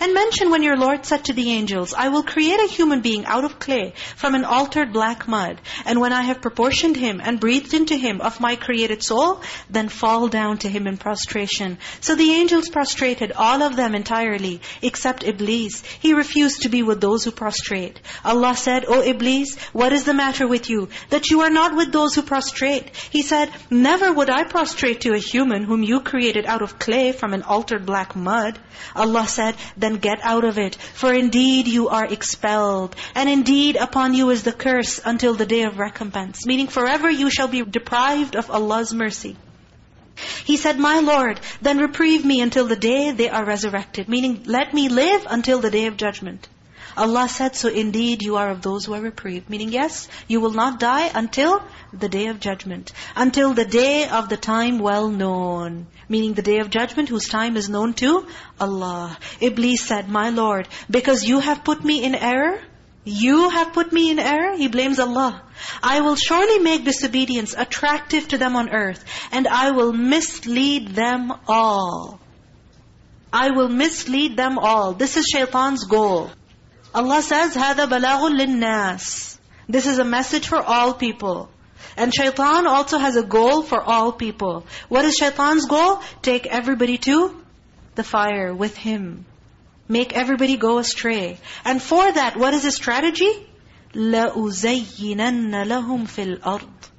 And mention when your Lord said to the angels, I will create a human being out of clay from an altered black mud. And when I have proportioned him and breathed into him of my created soul, then fall down to him in prostration. So the angels prostrated, all of them entirely, except Iblis. He refused to be with those who prostrate. Allah said, O Iblis, what is the matter with you? That you are not with those who prostrate. He said, never would I prostrate to a human whom you created out of clay from an altered black mud. Allah said, then get out of it. For indeed you are expelled. And indeed upon you is the curse until the day of recompense. Meaning forever you shall be deprived of Allah's mercy. He said, My Lord, then reprieve me until the day they are resurrected. Meaning, let me live until the day of judgment. Allah said, so indeed you are of those who are reprieved. Meaning, yes, you will not die until the day of judgment. Until the day of the time well known. Meaning the day of judgment whose time is known to Allah. Iblis said, my Lord, because you have put me in error, you have put me in error? He blames Allah. I will surely make disobedience attractive to them on earth. And I will mislead them all. I will mislead them all. This is shaitan's goal. Allah says, هَذَا بَلَاغٌ لِلنَّاسِ This is a message for all people. And shaitan also has a goal for all people. What is shaitan's goal? Take everybody to the fire with him. Make everybody go astray. And for that, what is his strategy? لَأُزَيِّنَنَّ لَهُمْ فِي الْأَرْضِ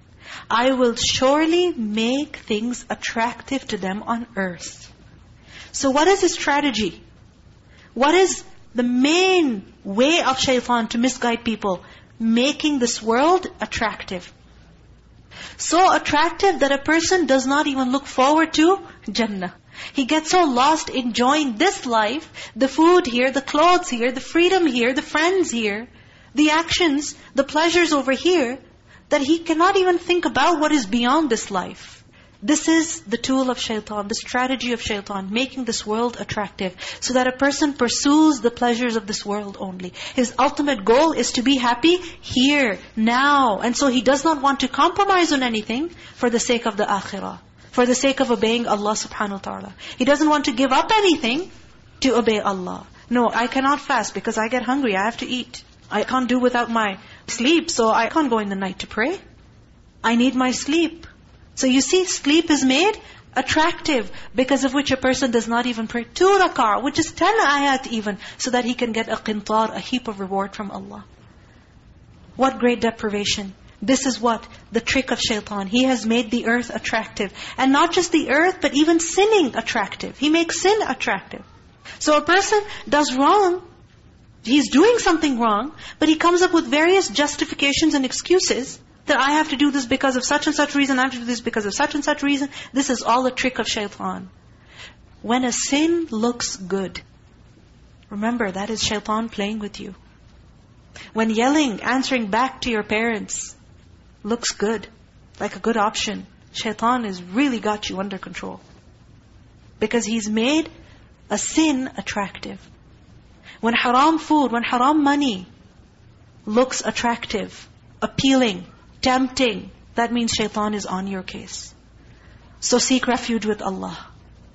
I will surely make things attractive to them on earth. So what is his strategy? What is the main way of shaitan to misguide people, making this world attractive. So attractive that a person does not even look forward to Jannah. He gets so lost enjoying this life, the food here, the clothes here, the freedom here, the friends here, the actions, the pleasures over here, that he cannot even think about what is beyond this life. This is the tool of shaitan, the strategy of shaitan, making this world attractive so that a person pursues the pleasures of this world only. His ultimate goal is to be happy here, now. And so he does not want to compromise on anything for the sake of the akhirah, for the sake of obeying Allah subhanahu wa ta'ala. He doesn't want to give up anything to obey Allah. No, I cannot fast because I get hungry, I have to eat. I can't do without my sleep, so I can't go in the night to pray. I need my sleep. So you see, sleep is made attractive because of which a person does not even pray two rak'ah, which is ten ayat even, so that he can get a qintar, a heap of reward from Allah. What great deprivation. This is what? The trick of shaitan. He has made the earth attractive. And not just the earth, but even sinning attractive. He makes sin attractive. So a person does wrong, he's doing something wrong, but he comes up with various justifications and excuses that I have to do this because of such and such reason, I have to do this because of such and such reason. This is all a trick of shaitan. When a sin looks good, remember that is shaitan playing with you. When yelling, answering back to your parents looks good, like a good option, shaitan has really got you under control. Because he's made a sin attractive. When haram food, when haram money looks attractive, appealing, tempting, that means shaitan is on your case. So seek refuge with Allah.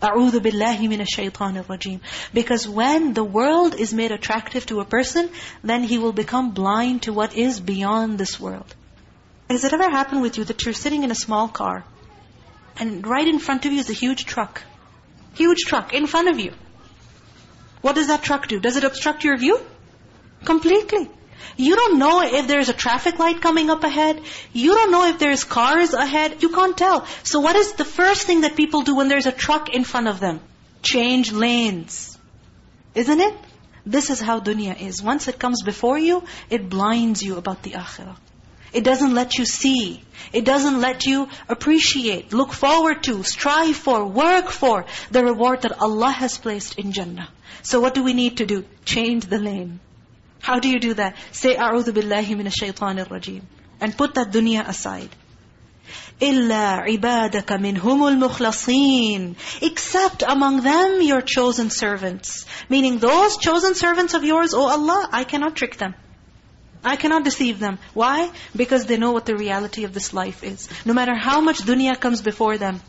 أعوذ بالله من الشيطان الرجيم. Because when the world is made attractive to a person, then he will become blind to what is beyond this world. Has it ever happened with you that you're sitting in a small car and right in front of you is a huge truck? Huge truck in front of you. What does that truck do? Does it obstruct your view? Completely. You don't know if there's a traffic light coming up ahead. You don't know if there's cars ahead. You can't tell. So what is the first thing that people do when there's a truck in front of them? Change lanes. Isn't it? This is how dunya is. Once it comes before you, it blinds you about the akhirah. It doesn't let you see. It doesn't let you appreciate, look forward to, strive for, work for the reward that Allah has placed in Jannah. So what do we need to do? Change the lane. How do you do that? Say, أَعُوذُ بِاللَّهِ مِنَ الشَّيْطَانِ الرَّجِيمِ And put that dunya aside. إِلَّا عِبَادَكَ مِنْهُمُ الْمُخْلَصِينَ Except among them your chosen servants. Meaning those chosen servants of yours, O Allah, I cannot trick them. I cannot deceive them. Why? Because they know what the reality of this life is. No matter how much dunya comes before them,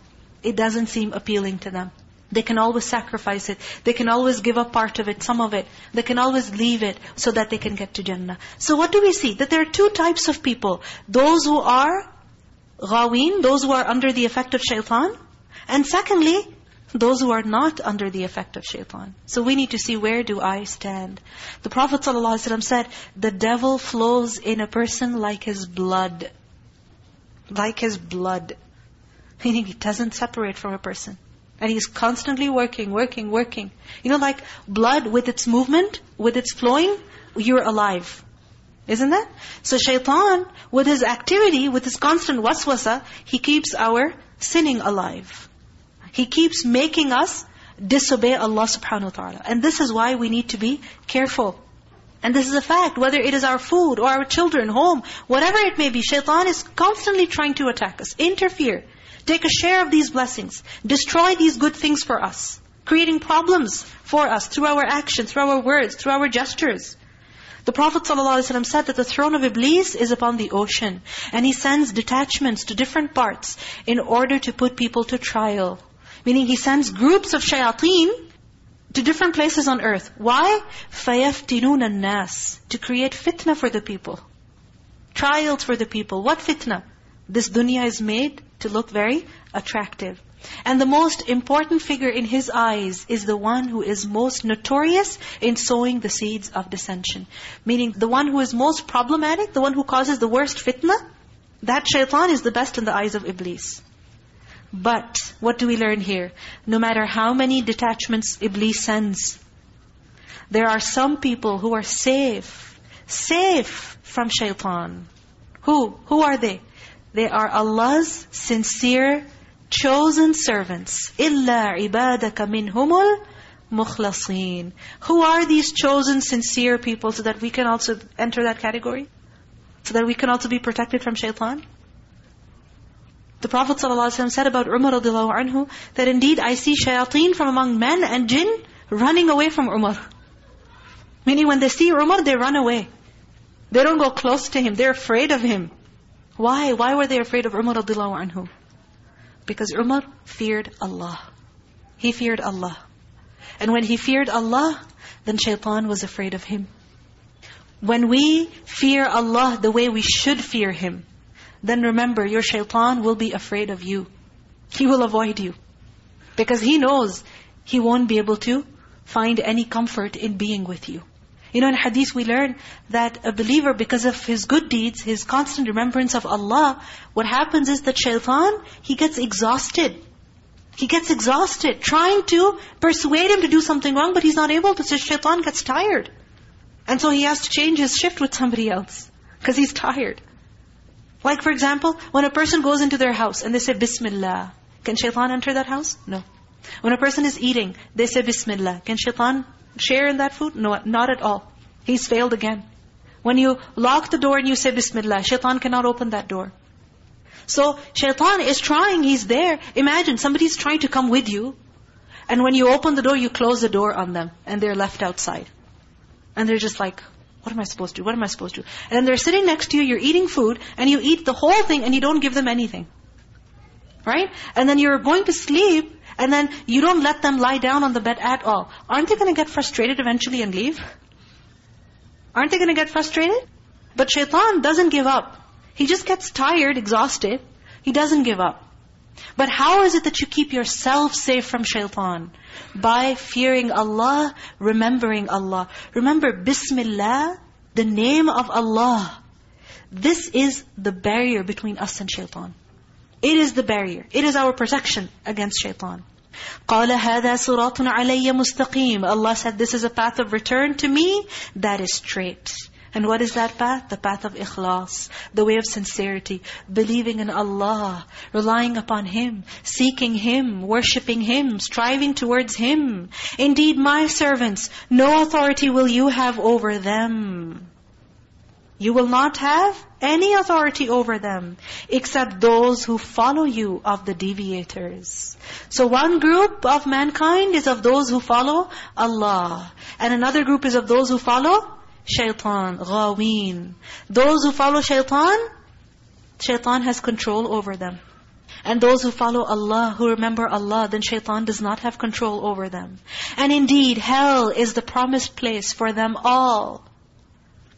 it doesn't seem appealing to them. They can always sacrifice it. They can always give up part of it, some of it. They can always leave it so that they can get to Jannah. So what do we see? That there are two types of people. Those who are ghaween, those who are under the effect of shaitan. And secondly, those who are not under the effect of shaitan. So we need to see where do I stand. The Prophet ﷺ said, the devil flows in a person like his blood. Like his blood. Meaning he doesn't separate from a person. And he's constantly working, working, working. You know, like blood with its movement, with its flowing, you're alive. Isn't that? So shaitan, with his activity, with his constant waswasa, he keeps our sinning alive. He keeps making us disobey Allah subhanahu wa ta'ala. And this is why we need to be careful. And this is a fact, whether it is our food or our children, home, whatever it may be, shaitan is constantly trying to attack us, interfere. Take a share of these blessings. Destroy these good things for us. Creating problems for us through our actions, through our words, through our gestures. The Prophet ﷺ said that the throne of Iblis is upon the ocean. And he sends detachments to different parts in order to put people to trial. Meaning he sends groups of shayateen to different places on earth. Why? فَيَفْتِنُونَ النَّاسِ To create fitna for the people. Trials for the people. What fitna? This dunya is made to look very attractive. And the most important figure in his eyes is the one who is most notorious in sowing the seeds of dissension. Meaning the one who is most problematic, the one who causes the worst fitna, that shaitan is the best in the eyes of Iblis. But what do we learn here? No matter how many detachments Iblis sends, there are some people who are safe, safe from shaitan. Who? Who are they? They are Allah's sincere, chosen servants. إِلَّا عِبَادَكَ مِنْهُمُ الْمُخْلَصِينَ Who are these chosen, sincere people so that we can also enter that category? So that we can also be protected from shaitan? The Prophet ﷺ said about Umar radiallahu anhu, that indeed I see shayateen from among men and jinn running away from Umar. Meaning when they see Umar, they run away. They don't go close to him. They're afraid of him. Why? Why were they afraid of Umar radiallahu anhu? Because Umar feared Allah. He feared Allah. And when he feared Allah, then shaitan was afraid of him. When we fear Allah the way we should fear Him, then remember your shaitan will be afraid of you. He will avoid you. Because he knows he won't be able to find any comfort in being with you. You know, in hadith we learn that a believer, because of his good deeds, his constant remembrance of Allah, what happens is that shaitan, he gets exhausted. He gets exhausted trying to persuade him to do something wrong, but he's not able to. So shaitan gets tired. And so he has to change his shift with somebody else. Because he's tired. Like for example, when a person goes into their house and they say, Bismillah. Can shaitan enter that house? No. When a person is eating, they say Bismillah. Can shaitan share in that food? No, not at all. He's failed again. When you lock the door and you say Bismillah, shaitan cannot open that door. So shaitan is trying, he's there. Imagine somebody's trying to come with you. And when you open the door, you close the door on them. And they're left outside. And they're just like, what am I supposed to do? What am I supposed to do? And they're sitting next to you, you're eating food, and you eat the whole thing and you don't give them anything. Right? And then you're going to sleep, and then you don't let them lie down on the bed at all. Aren't they going to get frustrated eventually and leave? Aren't they going to get frustrated? But shaitan doesn't give up. He just gets tired, exhausted. He doesn't give up. But how is it that you keep yourself safe from shaitan? By fearing Allah, remembering Allah. Remember, Bismillah, the name of Allah. This is the barrier between us and shaitan. It is the barrier. It is our protection against shaitan. قَالَ هَذَا صِرَاطٌ عَلَيَّ مُسْتَقِيمٌ Allah said, this is a path of return to me that is straight. And what is that path? The path of ikhlas, the way of sincerity, believing in Allah, relying upon Him, seeking Him, worshipping Him, striving towards Him. Indeed, my servants, no authority will you have over them. You will not have any authority over them except those who follow you of the deviators. So one group of mankind is of those who follow Allah. And another group is of those who follow shaitan, ghaween. Those who follow shaitan, shaitan has control over them. And those who follow Allah, who remember Allah, then shaitan does not have control over them. And indeed, hell is the promised place for them all.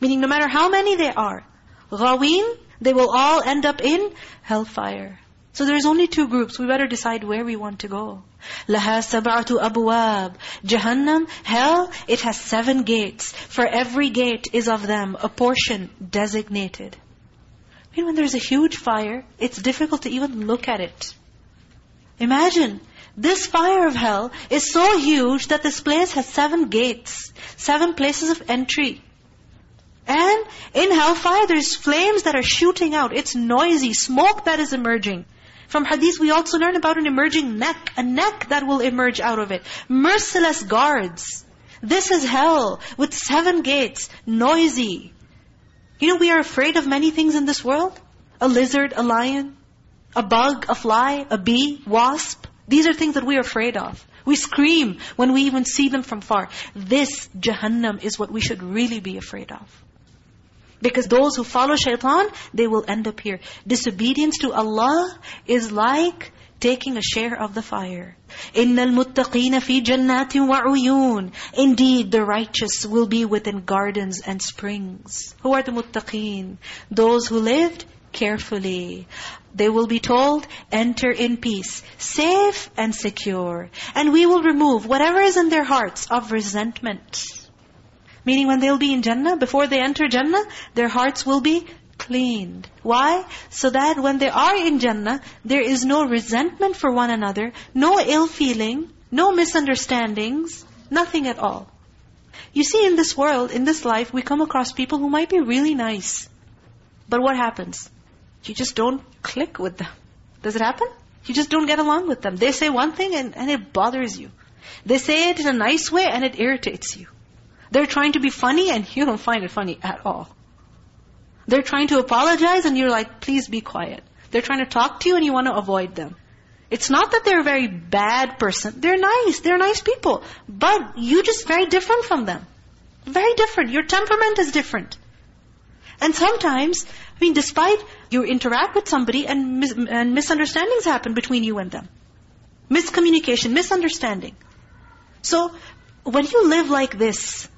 Meaning no matter how many there are, ghaween, they will all end up in hellfire. So there's only two groups. We better decide where we want to go. لَهَا سَبْعَةُ أَبْوَابٍ Jahannam, hell, it has seven gates. For every gate is of them a portion designated. I mean, when there's a huge fire, it's difficult to even look at it. Imagine, this fire of hell is so huge that this place has seven gates, seven places of entry. And in hellfire, there's flames that are shooting out. It's noisy, smoke that is emerging. From hadith, we also learn about an emerging neck, a neck that will emerge out of it. Merciless guards. This is hell with seven gates, noisy. You know, we are afraid of many things in this world. A lizard, a lion, a bug, a fly, a bee, wasp. These are things that we are afraid of. We scream when we even see them from far. This Jahannam is what we should really be afraid of. Because those who follow shaitan, they will end up here. Disobedience to Allah is like taking a share of the fire. إِنَّ الْمُتَّقِينَ فِي جَنَّاتٍ وَعُيُونَ Indeed, the righteous will be within gardens and springs. Who are the muttaqeen? Those who lived carefully. They will be told, enter in peace, safe and secure. And we will remove whatever is in their hearts of resentment Meaning when they'll be in Jannah, before they enter Jannah, their hearts will be cleaned. Why? So that when they are in Jannah, there is no resentment for one another, no ill feeling, no misunderstandings, nothing at all. You see, in this world, in this life, we come across people who might be really nice. But what happens? You just don't click with them. Does it happen? You just don't get along with them. They say one thing and, and it bothers you. They say it in a nice way and it irritates you. They're trying to be funny and you don't find it funny at all. They're trying to apologize and you're like, please be quiet. They're trying to talk to you and you want to avoid them. It's not that they're a very bad person. They're nice. They're nice people. But you just very different from them. Very different. Your temperament is different. And sometimes, I mean, despite you interact with somebody and, mis and misunderstandings happen between you and them. Miscommunication, misunderstanding. So, when you live like this,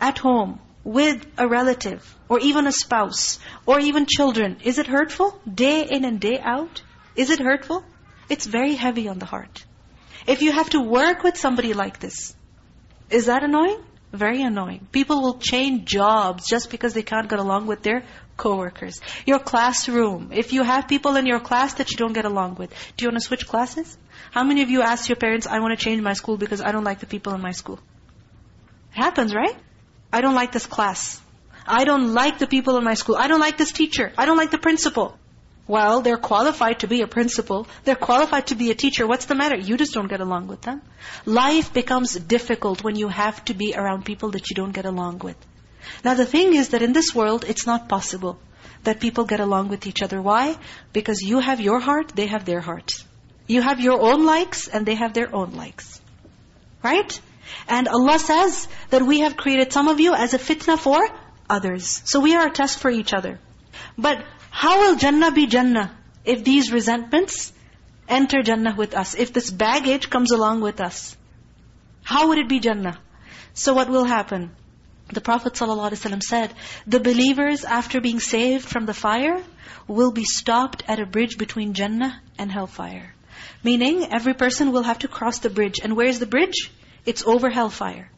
at home with a relative or even a spouse or even children, is it hurtful? Day in and day out? Is it hurtful? It's very heavy on the heart. If you have to work with somebody like this, is that annoying? Very annoying. People will change jobs just because they can't get along with their coworkers. Your classroom. If you have people in your class that you don't get along with, do you want to switch classes? How many of you ask your parents, I want to change my school because I don't like the people in my school? It happens, right? I don't like this class. I don't like the people in my school. I don't like this teacher. I don't like the principal. Well, they're qualified to be a principal. They're qualified to be a teacher. What's the matter? You just don't get along with them. Life becomes difficult when you have to be around people that you don't get along with. Now the thing is that in this world, it's not possible that people get along with each other. Why? Because you have your heart, they have their heart. You have your own likes, and they have their own likes. Right? And Allah says that we have created some of you as a fitna for others. So we are a test for each other. But how will Jannah be Jannah if these resentments enter Jannah with us? If this baggage comes along with us? How would it be Jannah? So what will happen? The Prophet ﷺ said, the believers after being saved from the fire will be stopped at a bridge between Jannah and hellfire. Meaning, every person will have to cross the bridge. And where is the bridge? It's over hellfire.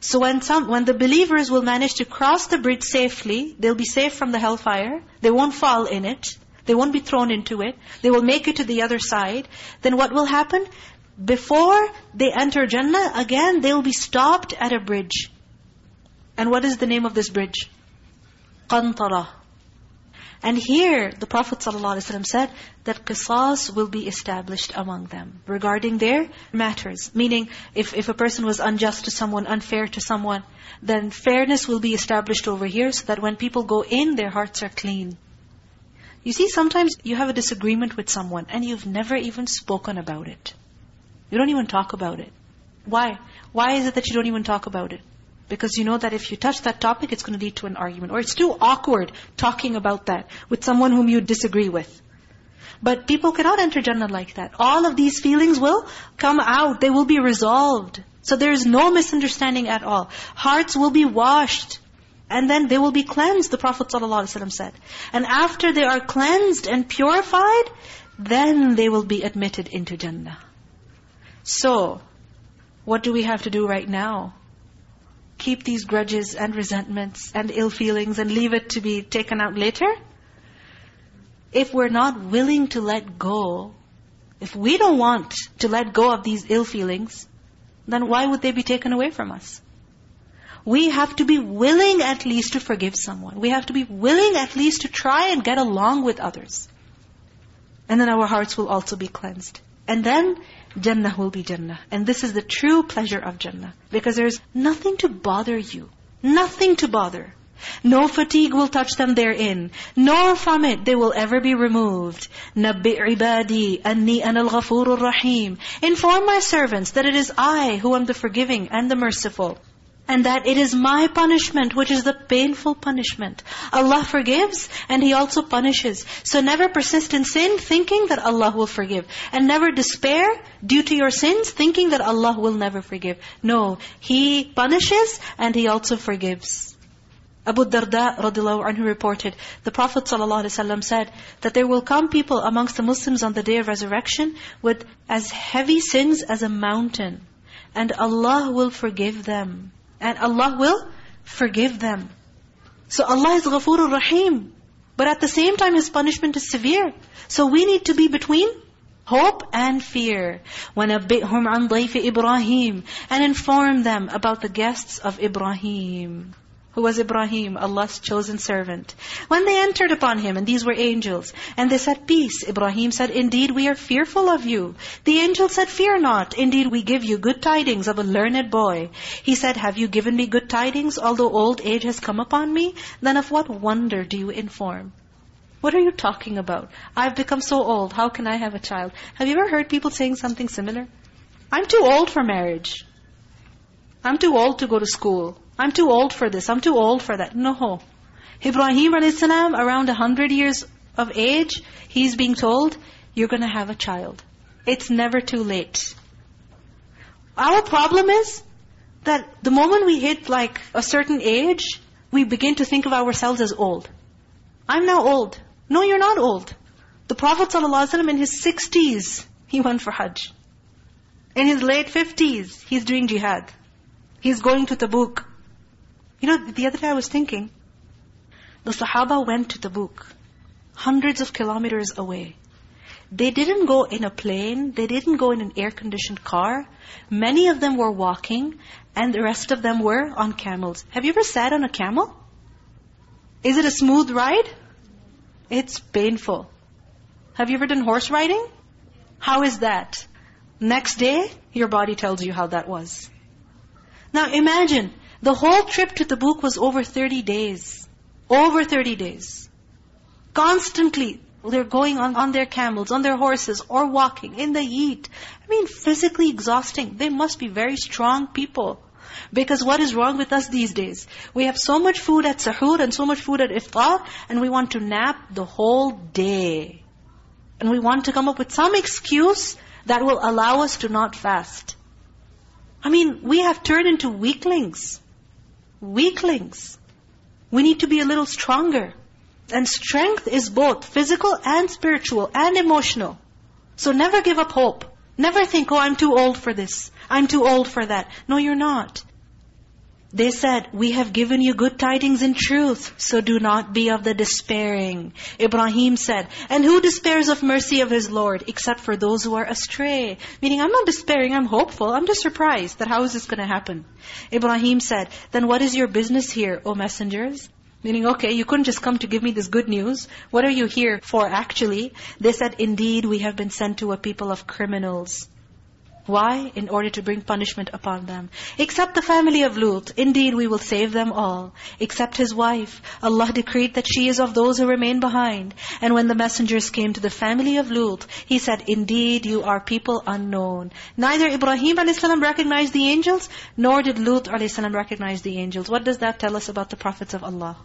So when some when the believers will manage to cross the bridge safely, they'll be safe from the hellfire. They won't fall in it. They won't be thrown into it. They will make it to the other side. Then what will happen? Before they enter Jannah, again, they will be stopped at a bridge. And what is the name of this bridge? Qantara. And here, the Prophet ﷺ said that qisas will be established among them regarding their matters. Meaning, if, if a person was unjust to someone, unfair to someone, then fairness will be established over here so that when people go in, their hearts are clean. You see, sometimes you have a disagreement with someone and you've never even spoken about it. You don't even talk about it. Why? Why is it that you don't even talk about it? Because you know that if you touch that topic, it's going to lead to an argument. Or it's too awkward talking about that with someone whom you disagree with. But people cannot enter Jannah like that. All of these feelings will come out. They will be resolved. So there is no misunderstanding at all. Hearts will be washed. And then they will be cleansed, the Prophet ﷺ said. And after they are cleansed and purified, then they will be admitted into Jannah. So, what do we have to do right now? Keep these grudges and resentments and ill feelings and leave it to be taken out later? If we're not willing to let go, if we don't want to let go of these ill feelings, then why would they be taken away from us? We have to be willing at least to forgive someone. We have to be willing at least to try and get along with others. And then our hearts will also be cleansed. And then Jannah will be Jannah. And this is the true pleasure of Jannah. Because there's nothing to bother you. Nothing to bother. No fatigue will touch them therein, nor from it they will ever be removed. نَبِّئْ عِبَادِي أَنِّي أَنَا الْغَفُورُ الرَّحِيمُ Inform my servants that it is I who am the forgiving and the merciful. And that it is my punishment, which is the painful punishment. Allah forgives, and He also punishes. So never persist in sin, thinking that Allah will forgive. And never despair due to your sins, thinking that Allah will never forgive. No, He punishes, and He also forgives. Abu Darda radiallahu anhu reported, the Prophet ﷺ said that there will come people amongst the Muslims on the day of resurrection with as heavy sins as a mountain. And Allah will forgive them. And Allah will forgive them. So Allah is Ghafurur Rahim. But at the same time, His punishment is severe. So we need to be between hope and fear. وَنَبِّئْهُمْ عَنْ ضَيْفِ إِبْرَاهِيمِ And inform them about the guests of Ibrahim who was Ibrahim, Allah's chosen servant. When they entered upon him, and these were angels, and they said, Peace. Ibrahim said, Indeed, we are fearful of you. The angel said, Fear not. Indeed, we give you good tidings of a learned boy. He said, Have you given me good tidings, although old age has come upon me? Then of what wonder do you inform? What are you talking about? I've become so old. How can I have a child? Have you ever heard people saying something similar? I'm too old for marriage. I'm too old to go to school. I'm too old for this. I'm too old for that. No. Ibrahim a.s. around 100 years of age, he's being told, you're going to have a child. It's never too late. Our problem is that the moment we hit like a certain age, we begin to think of ourselves as old. I'm now old. No, you're not old. The Prophet ﷺ in his 60s, he went for Hajj. In his late 50s, he's doing jihad. He's going to Tabuk. You know, the other day I was thinking, the Sahaba went to Tabuk, hundreds of kilometers away. They didn't go in a plane, they didn't go in an air-conditioned car. Many of them were walking, and the rest of them were on camels. Have you ever sat on a camel? Is it a smooth ride? It's painful. Have you ever done horse riding? How is that? Next day, your body tells you how that was. Now imagine, the whole trip to Tabuk was over 30 days. Over 30 days. Constantly, they're going on, on their camels, on their horses, or walking in the heat. I mean, physically exhausting. They must be very strong people. Because what is wrong with us these days? We have so much food at sahur and so much food at iftar, and we want to nap the whole day. And we want to come up with some excuse that will allow us to not fast. I mean, we have turned into weaklings weaklings. We need to be a little stronger. And strength is both physical and spiritual and emotional. So never give up hope. Never think, oh, I'm too old for this. I'm too old for that. No, you're not. They said, we have given you good tidings in truth, so do not be of the despairing. Ibrahim said, and who despairs of mercy of his Lord, except for those who are astray? Meaning, I'm not despairing, I'm hopeful. I'm just surprised that how is this going to happen? Ibrahim said, then what is your business here, O messengers? Meaning, okay, you couldn't just come to give me this good news. What are you here for actually? They said, indeed, we have been sent to a people of criminals. Why? In order to bring punishment upon them. Except the family of Lut. Indeed, we will save them all. Except his wife. Allah decreed that she is of those who remain behind. And when the messengers came to the family of Lut, he said, Indeed, you are people unknown. Neither Ibrahim a.s. recognized the angels, nor did Lut a.s. recognize the angels. What does that tell us about the prophets of Allah?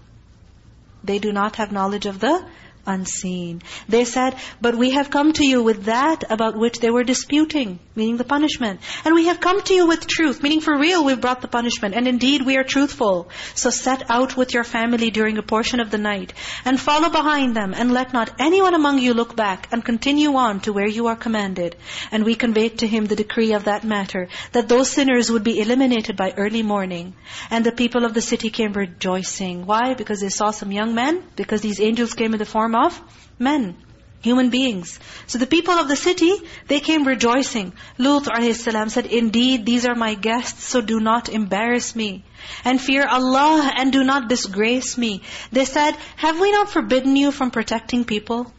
They do not have knowledge of the unseen. They said, but we have come to you with that about which they were disputing, meaning the punishment. And we have come to you with truth, meaning for real we've brought the punishment. And indeed we are truthful. So set out with your family during a portion of the night and follow behind them and let not anyone among you look back and continue on to where you are commanded. And we conveyed to him the decree of that matter, that those sinners would be eliminated by early morning. And the people of the city came rejoicing. Why? Because they saw some young men, because these angels came in the form of men, human beings. So the people of the city, they came rejoicing. Lut a.s. said, Indeed, these are my guests, so do not embarrass me. And fear Allah and do not disgrace me. They said, have we not forbidden you from protecting people?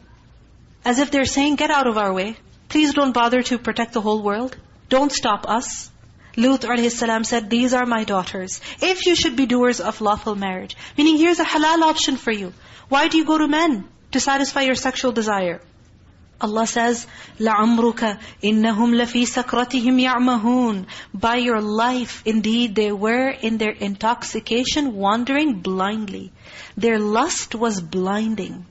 As if they're saying, get out of our way. Please don't bother to protect the whole world. Don't stop us. Lut a.s. said, these are my daughters. If you should be doers of lawful marriage. Meaning here's a halal option for you. Why do you go to men? to satisfy your sexual desire. Allah says, لَعَمْرُكَ إِنَّهُمْ لَفِي سَكْرَتِهِمْ يَعْمَهُونَ By your life, indeed, they were in their intoxication wandering blindly. Their lust was blinding.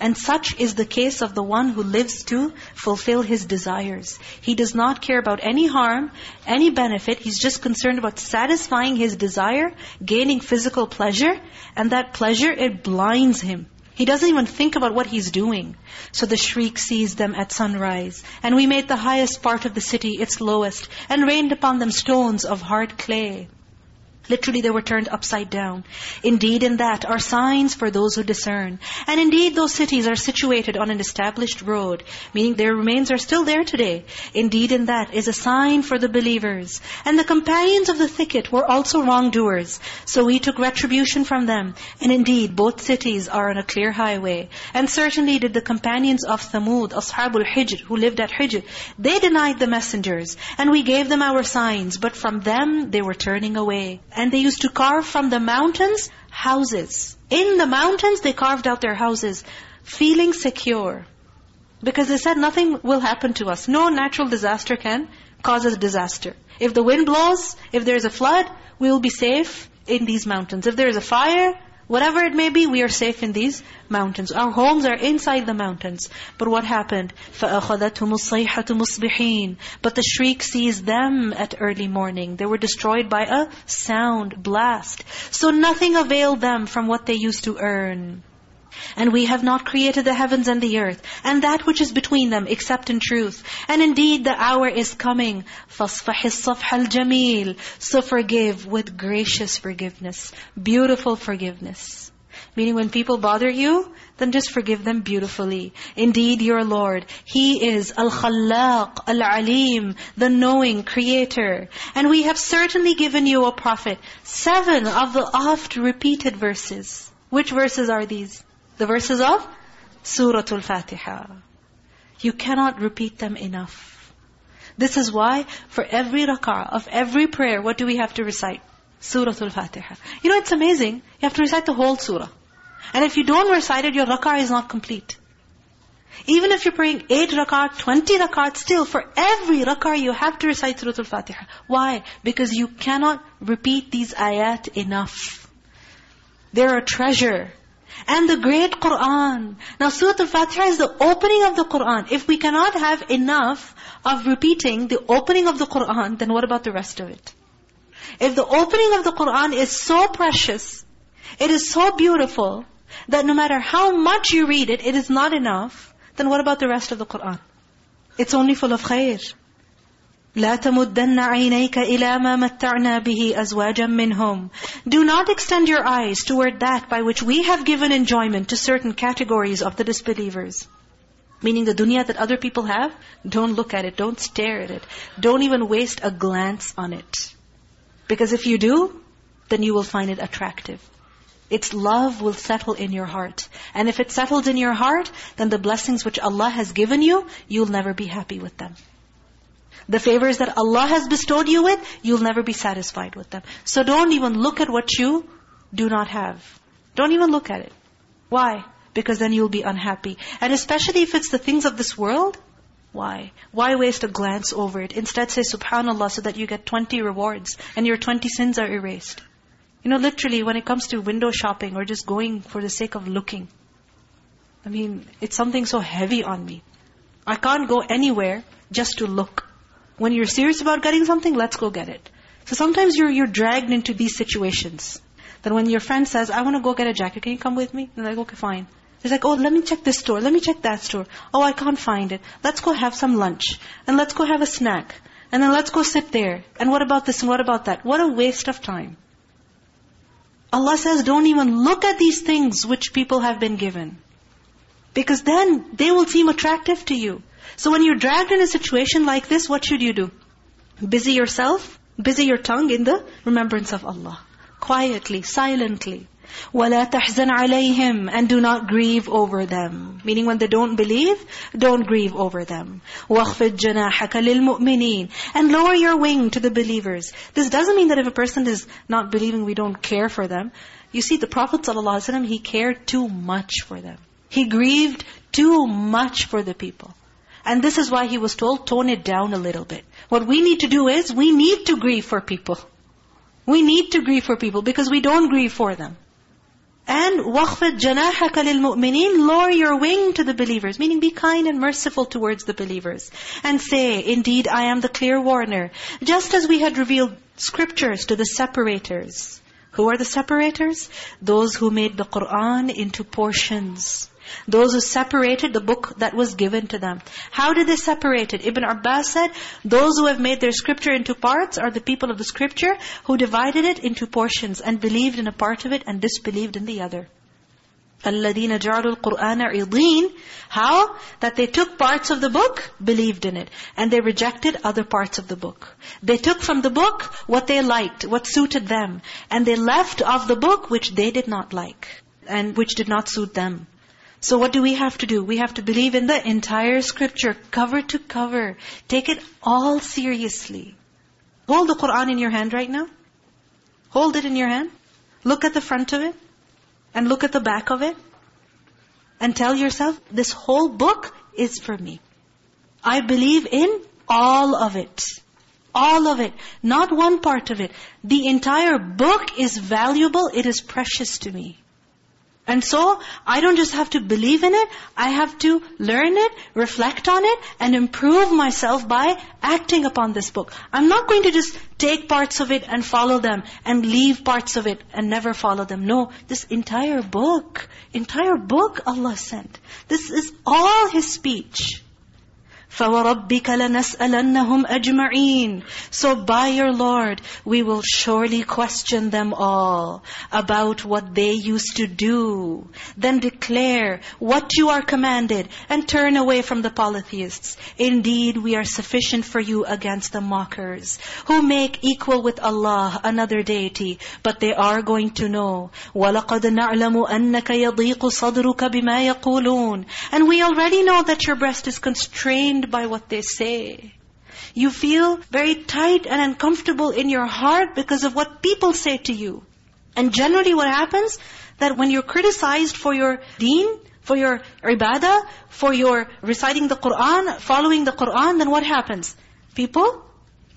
And such is the case of the one who lives to fulfill his desires. He does not care about any harm, any benefit. He's just concerned about satisfying his desire, gaining physical pleasure. And that pleasure, it blinds him. He doesn't even think about what he's doing. So the shriek seized them at sunrise. And we made the highest part of the city its lowest, and rained upon them stones of hard clay. Literally they were turned upside down. Indeed in that are signs for those who discern. And indeed those cities are situated on an established road, meaning their remains are still there today. Indeed in that is a sign for the believers. And the companions of the thicket were also wrongdoers. So we took retribution from them. And indeed both cities are on a clear highway. And certainly did the companions of Thamud, Ashabul Hijr, who lived at Hijr, they denied the messengers. And we gave them our signs, but from them they were turning away. And they used to carve from the mountains houses. In the mountains, they carved out their houses, feeling secure. Because they said nothing will happen to us. No natural disaster can cause us disaster. If the wind blows, if there's a flood, we will be safe in these mountains. If there is a fire, Whatever it may be, we are safe in these mountains. Our homes are inside the mountains. But what happened? فَأَخَذَتْهُمُ الصَّيْحَةُ مُصْبِحِينَ But the shriek seized them at early morning. They were destroyed by a sound, blast. So nothing availed them from what they used to earn. And we have not created the heavens and the earth, and that which is between them, except in truth. And indeed the hour is coming. فَاصْفَحِ الصَّفْحَ الْجَمِيلِ So forgive with gracious forgiveness, beautiful forgiveness. Meaning when people bother you, then just forgive them beautifully. Indeed, your Lord, He is Al-Khallaq, Al-Alim, the knowing Creator. And we have certainly given you a prophet. Seven of the oft-repeated verses. Which verses are these? The verses of Surah Al-Fatiha. You cannot repeat them enough. This is why for every rak'ah of every prayer, what do we have to recite? Surah Al-Fatiha. You know, it's amazing. You have to recite the whole surah. And if you don't recite it, your rak'ah is not complete. Even if you're praying 8 rak'ah, 20 rakat, still for every rak'ah you have to recite Surah Al-Fatiha. Why? Because you cannot repeat these ayat enough. They're a treasure. And the great Qur'an. Now Surah Al-Fatiha is the opening of the Qur'an. If we cannot have enough of repeating the opening of the Qur'an, then what about the rest of it? If the opening of the Qur'an is so precious, it is so beautiful, that no matter how much you read it, it is not enough, then what about the rest of the Qur'an? It's only full of khair. لا تمدن عينيك إلى ما متعنا به أزواجا منهم. Do not extend your eyes toward that by which we have given enjoyment to certain categories of the disbelievers. Meaning the dunya that other people have, don't look at it, don't stare at it. Don't even waste a glance on it. Because if you do, then you will find it attractive. Its love will settle in your heart. And if it settles in your heart, then the blessings which Allah has given you, you'll never be happy with them. The favors that Allah has bestowed you with, you'll never be satisfied with them. So don't even look at what you do not have. Don't even look at it. Why? Because then you'll be unhappy. And especially if it's the things of this world, why? Why waste a glance over it? Instead say subhanallah so that you get 20 rewards and your 20 sins are erased. You know, literally when it comes to window shopping or just going for the sake of looking, I mean, it's something so heavy on me. I can't go anywhere just to look. When you're serious about getting something, let's go get it. So sometimes you're you're dragged into these situations. That when your friend says, I want to go get a jacket, can you come with me? And they're like, okay, fine. He's like, oh, let me check this store. Let me check that store. Oh, I can't find it. Let's go have some lunch. And let's go have a snack. And then let's go sit there. And what about this and what about that? What a waste of time. Allah says, don't even look at these things which people have been given. Because then they will seem attractive to you. So when you're dragged in a situation like this, what should you do? Busy yourself, busy your tongue in the remembrance of Allah. Quietly, silently. وَلَا تَحْزَنْ عَلَيْهِمْ And do not grieve over them. Meaning when they don't believe, don't grieve over them. وَخْفِضْ جَنَاحَكَ لِلْمُؤْمِنِينَ And lower your wing to the believers. This doesn't mean that if a person is not believing, we don't care for them. You see, the Prophet ﷺ, he cared too much for them. He grieved too much for the people. And this is why he was told, tone it down a little bit. What we need to do is, we need to grieve for people. We need to grieve for people because we don't grieve for them. And وَخْفِضْ جَنَاحَكَ لِلْمُؤْمِنِينَ Lower your wing to the believers. Meaning be kind and merciful towards the believers. And say, indeed I am the clear warner. Just as we had revealed scriptures to the separators. Who are the separators? Those who made the Qur'an into portions. Those who separated the book that was given to them. How did they separate it? Ibn Abbas said, those who have made their scripture into parts are the people of the scripture who divided it into portions and believed in a part of it and disbelieved in the other. الَّذِينَ جَعَلُوا الْقُرْآنَ عِضِينَ How? That they took parts of the book, believed in it. And they rejected other parts of the book. They took from the book what they liked, what suited them. And they left of the book which they did not like. And which did not suit them. So what do we have to do? We have to believe in the entire scripture, cover to cover. Take it all seriously. Hold the Qur'an in your hand right now. Hold it in your hand. Look at the front of it. And look at the back of it. And tell yourself, this whole book is for me. I believe in all of it. All of it. Not one part of it. The entire book is valuable. It is precious to me. And so, I don't just have to believe in it, I have to learn it, reflect on it, and improve myself by acting upon this book. I'm not going to just take parts of it and follow them, and leave parts of it and never follow them. No, this entire book, entire book Allah sent. This is all His speech. فَوَرَبِّكَ لَنَسْأَلَنَّهُمْ أَجْمَعِينَ So by your Lord, we will surely question them all about what they used to do. Then declare what you are commanded and turn away from the polytheists. Indeed, we are sufficient for you against the mockers who make equal with Allah another deity, but they are going to know. وَلَقَدْ نَعْلَمُ أَنَّكَ يَضِيقُ صَدْرُكَ بِمَا يَقُولُونَ And we already know that your breast is constrained by what they say. You feel very tight and uncomfortable in your heart because of what people say to you. And generally what happens, that when you're criticized for your deen, for your ibadah, for your reciting the Qur'an, following the Qur'an, then what happens? People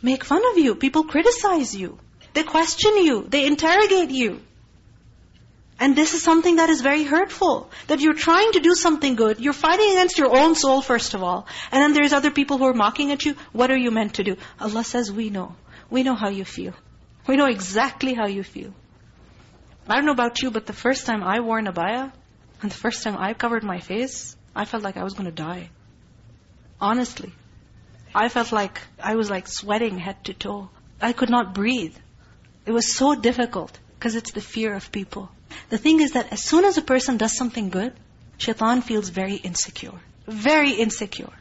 make fun of you. People criticize you. They question you. They interrogate you. And this is something that is very hurtful. That you're trying to do something good. You're fighting against your own soul, first of all. And then there's other people who are mocking at you. What are you meant to do? Allah says, we know. We know how you feel. We know exactly how you feel. I don't know about you, but the first time I wore an abaya, and the first time I covered my face, I felt like I was going to die. Honestly. I felt like I was like sweating head to toe. I could not breathe. It was so difficult because it's the fear of people. The thing is that as soon as a person does something good, shaitan feels very insecure. Very insecure.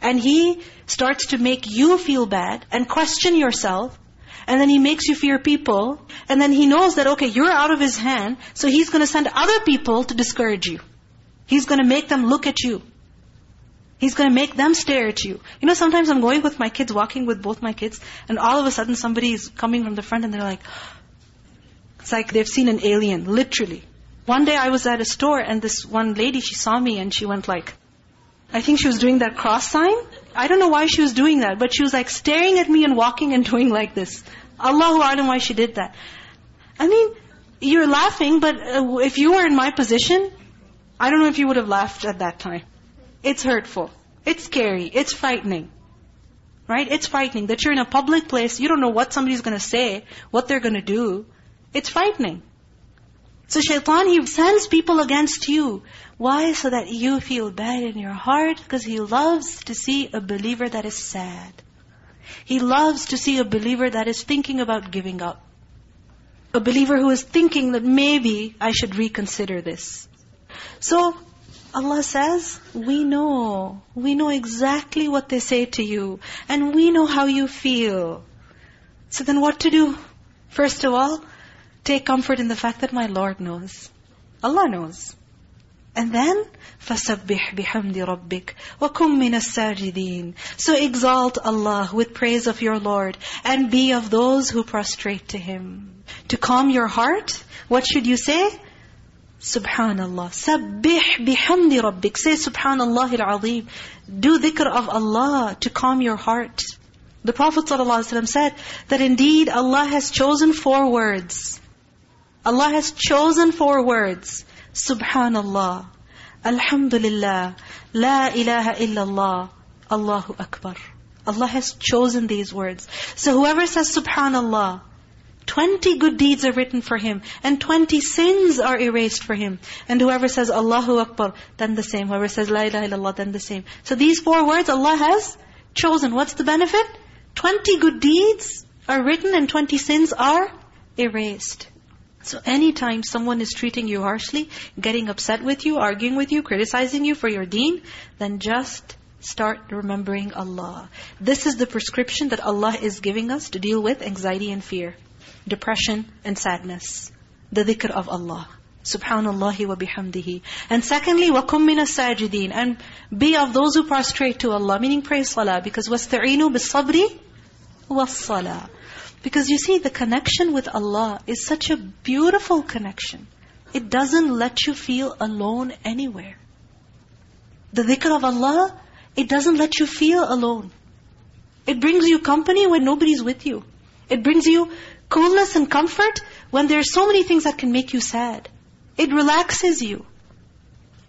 And he starts to make you feel bad and question yourself. And then He makes you fear people. And then He knows that, okay, you're out of His hand. So He's going to send other people to discourage you. He's going to make them look at you. He's going to make them stare at you. You know, sometimes I'm going with my kids, walking with both my kids, and all of a sudden somebody is coming from the front and they're like, it's like they've seen an alien, literally. One day I was at a store and this one lady, she saw me and she went like, I think she was doing that cross sign. I don't know why she was doing that, but she was like staring at me and walking and doing like this. Allahu A'lam why she did that. I mean, you're laughing, but uh, if you were in my position, I don't know if you would have laughed at that time. It's hurtful. It's scary. It's frightening. Right? It's frightening that you're in a public place, you don't know what somebody's going to say, what they're going to do. It's frightening. So shaitan, he sends people against you. Why? So that you feel bad in your heart because he loves to see a believer that is sad. He loves to see a believer that is thinking about giving up. A believer who is thinking that maybe I should reconsider this. So Allah says, we know. We know exactly what they say to you. And we know how you feel. So then what to do? First of all, take comfort in the fact that my Lord knows. Allah knows. And then, فَسَبِّحْ بِحَمْدِ رَبِّكَ وَكُمْ مِنَ السَّاجِدِينَ So exalt Allah with praise of your Lord and be of those who prostrate to Him. To calm your heart, what should you say? Subhanallah. Sabbih bihamdi rabbik. Say Subhanallah al-Azim. Do dhikr of Allah to calm your heart. The Prophet ﷺ said that indeed Allah has chosen four words. Allah has chosen four words. Subhanallah. Alhamdulillah. La ilaha illallah. Allahu Akbar. Allah has chosen these words. So whoever says Subhanallah, 20 good deeds are written for him. And 20 sins are erased for him. And whoever says Allahu Akbar, then the same. Whoever says La ilaha illallah, then the same. So these four words Allah has chosen. What's the benefit? 20 good deeds are written and 20 sins are erased. So anytime someone is treating you harshly, getting upset with you, arguing with you, criticizing you for your deen, then just start remembering Allah. This is the prescription that Allah is giving us to deal with anxiety and fear depression, and sadness. The dhikr of Allah. Subhanallah wa bihamdihi. And secondly, وَكُمْ مِنَ السَّاجِدِينَ And be of those who prostrate to Allah, meaning pray salah. Because وَاسْتَعِينُوا بِالصَّبْرِ وَالصَّلَاةِ because you see, the connection with Allah is such a beautiful connection. It doesn't let you feel alone anywhere. The dhikr of Allah, it doesn't let you feel alone. It brings you company when nobody's with you. It brings you coolness and comfort when there are so many things that can make you sad. It relaxes you.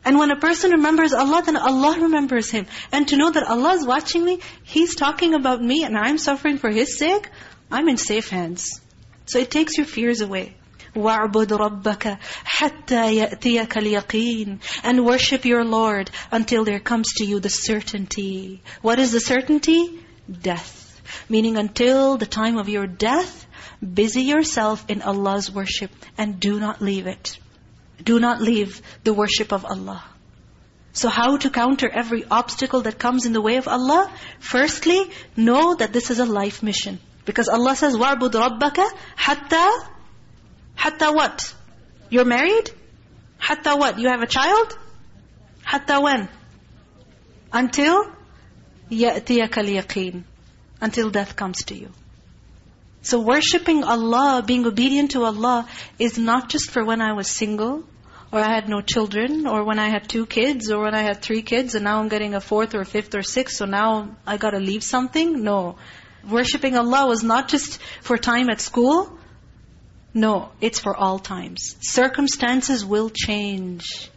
And when a person remembers Allah, then Allah remembers him. And to know that Allah is watching me, He's talking about me and I'm suffering for His sake, I'm in safe hands. So it takes your fears away. وَاعْبُدْ رَبَّكَ حَتَّى يَأْتِيَكَ الْيَقِينَ And worship your Lord until there comes to you the certainty. What is the certainty? Death. Meaning until the time of your death, Busy yourself in Allah's worship and do not leave it. Do not leave the worship of Allah. So how to counter every obstacle that comes in the way of Allah? Firstly, know that this is a life mission. Because Allah says, وَعْبُدْ رَبَّكَ حَتَّى Hatta what? You're married? Hatta what? You have a child? Hatta when? Until يَأْتِيَكَ الْيَقِينَ Until death comes to you. So worshipping Allah, being obedient to Allah is not just for when I was single, or I had no children, or when I had two kids, or when I had three kids, and now I'm getting a fourth or fifth or sixth, so now I got to leave something. No. Worshipping Allah was not just for time at school. No, it's for all times. Circumstances will change.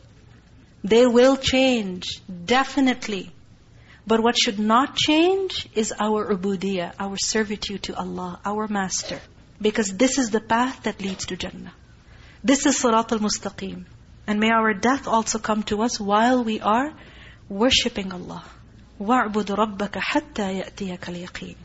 They will change, definitely. But what should not change is our ubudiyah, our servitude to Allah, our Master. Because this is the path that leads to Jannah. This is Sirat al-Mustaqim. And may our death also come to us while we are worshipping Allah. وَاعْبُدْ رَبَّكَ حَتَّى يَأْتِيَكَ الْيَقِينَ